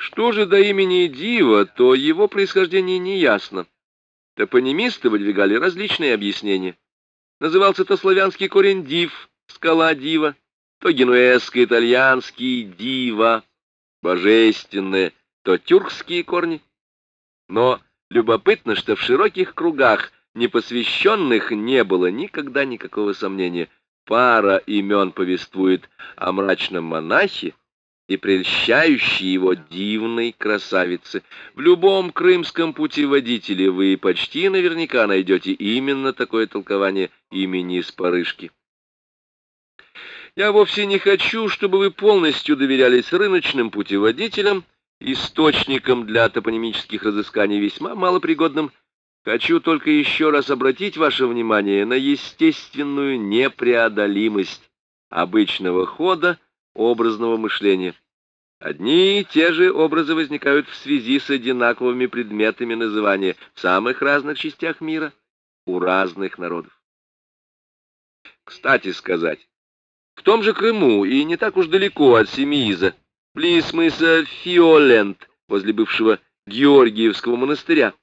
Что же до имени Дива, то его происхождение не ясно. Топонимисты выдвигали различные объяснения. Назывался то славянский корень Див, скала Дива, то генуэзско-итальянский Дива, божественное, то тюркские корни. Но любопытно, что в широких кругах непосвященных не было никогда никакого сомнения. Пара имен повествует о мрачном монахе, и прельщающей его дивной красавице. В любом крымском путеводителе вы почти наверняка найдете именно такое толкование имени Спарышки. Я вовсе не хочу, чтобы вы полностью доверялись рыночным путеводителям, источникам для топонимических разысканий весьма малопригодным. Хочу только еще раз обратить ваше внимание на естественную непреодолимость обычного хода, образного мышления. Одни и те же образы возникают в связи с одинаковыми предметами называния в самых разных частях мира у разных народов. Кстати сказать, в том же Крыму и не так уж далеко от Семииза, близ мыса Фиолент, возле бывшего Георгиевского монастыря,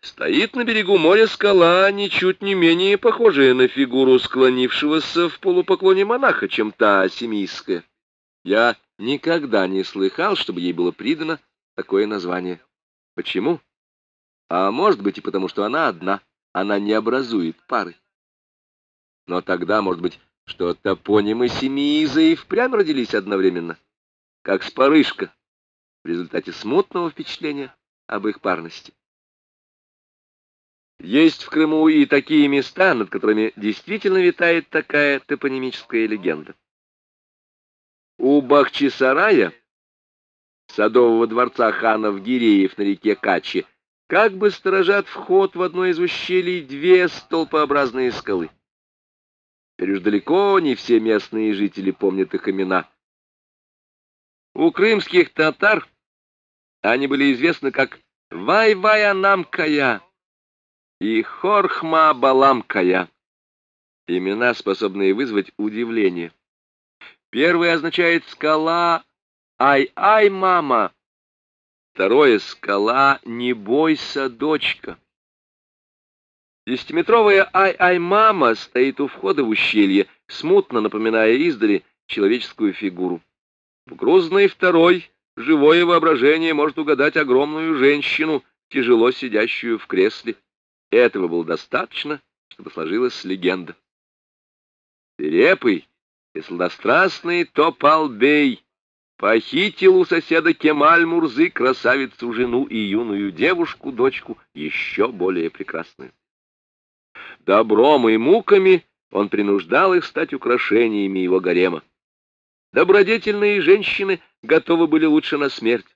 стоит на берегу моря скала, ничуть не менее похожая на фигуру склонившегося в полупоклоне монаха, чем та семийская. Я никогда не слыхал, чтобы ей было придано такое название. Почему? А может быть и потому, что она одна, она не образует пары. Но тогда, может быть, что топонимы Семииза и впрямь родились одновременно, как спарышка, в результате смутного впечатления об их парности. Есть в Крыму и такие места, над которыми действительно витает такая топонимическая легенда. У Бахчисарая, садового дворца ханов Гиреев на реке Качи, как бы сторожат вход в одно из ущелий две столпообразные скалы. Теперь уж далеко не все местные жители помнят их имена. У крымских татар они были известны как Вай-Вай-Анамкая и Хорхма-Баламкая, имена, способные вызвать удивление. Первое означает «скала», «ай-ай, мама». Второе «скала», «не бойся, дочка». Десятиметровая «ай-ай, мама» стоит у входа в ущелье, смутно напоминая издали человеческую фигуру. В грузной второй живое воображение может угадать огромную женщину, тяжело сидящую в кресле. Этого было достаточно, чтобы сложилась легенда. Свирепый, и сладострастный Топалбей похитил у соседа Кемаль-Мурзы красавицу жену и юную девушку, дочку, еще более прекрасную. Добром и муками он принуждал их стать украшениями его гарема. Добродетельные женщины готовы были лучше на смерть.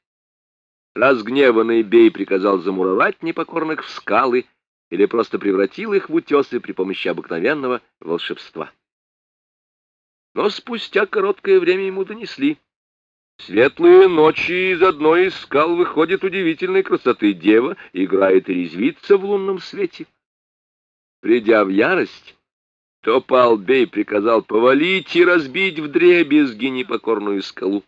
Разгневанный Бей приказал замуровать непокорных в скалы или просто превратил их в утесы при помощи обыкновенного волшебства но спустя короткое время ему донесли. Светлые ночи из одной из скал выходит удивительной красоты дева, играет и резвится в лунном свете. Придя в ярость, Топал-бей приказал повалить и разбить в дребезги непокорную скалу.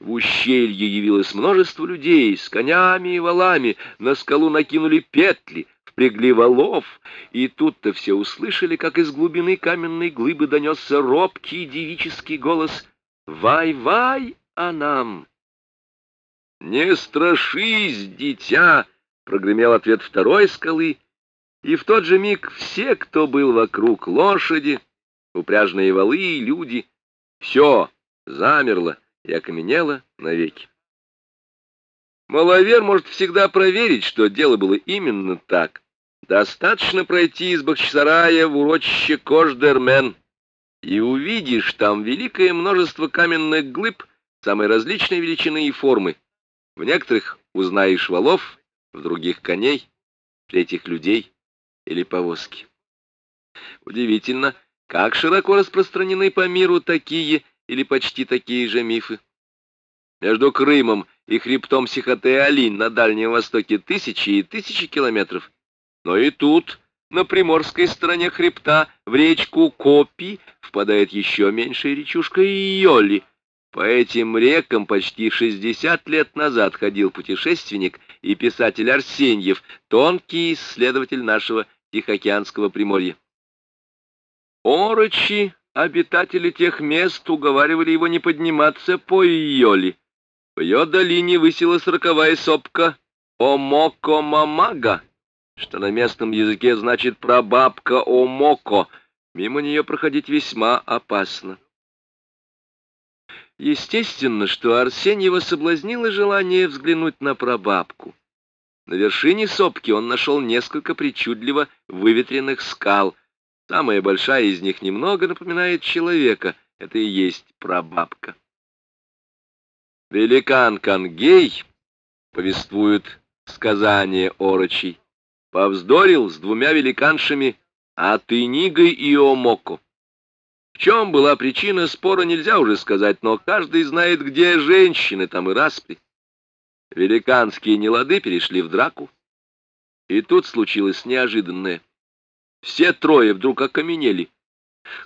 В ущелье явилось множество людей с конями и валами, на скалу накинули петли, впрягли валов, и тут-то все услышали, как из глубины каменной глыбы донесся робкий девический голос «Вай-вай, а нам!» «Не страшись, дитя!» — прогремел ответ второй скалы, и в тот же миг все, кто был вокруг лошади, упряжные валы и люди, все замерло и окаменело навеки. Маловер может всегда проверить, что дело было именно так. Достаточно пройти из Бахчисарая в урочище Кождермен, и увидишь там великое множество каменных глыб самой различной величины и формы. В некоторых узнаешь валов, в других — коней, в третьих — людей или повозки. Удивительно, как широко распространены по миру такие или почти такие же мифы. Между Крымом и хребтом Сихоте-Алинь на Дальнем Востоке тысячи и тысячи километров, но и тут, на приморской стороне хребта, в речку Копи впадает еще меньшая речушка Йоли. По этим рекам почти 60 лет назад ходил путешественник и писатель Арсеньев, тонкий исследователь нашего Тихоокеанского приморья. Орочи, обитатели тех мест, уговаривали его не подниматься по Иоли. В ее долине высилась роковая сопка Омоко-Мамага, что на местном языке значит прабабка Омоко. Мимо нее проходить весьма опасно. Естественно, что Арсеньева соблазнило желание взглянуть на прабабку. На вершине сопки он нашел несколько причудливо выветренных скал. Самая большая из них немного напоминает человека. Это и есть прабабка. Великан Кангей, повествует сказание Орочий, повздорил с двумя великаншами Атынигой и Омоко. В чем была причина спора, нельзя уже сказать, но каждый знает, где женщины, там и распри. Великанские нелады перешли в драку. И тут случилось неожиданное. Все трое вдруг окаменели.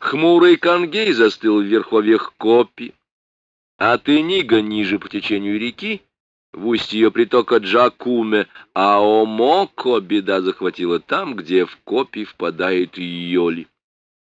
Хмурый Кангей застыл в верховьях копи, а Тынига ниже по течению реки, в устье ее притока Джакуме, а Омоко беда захватила там, где в копи впадает Йоли.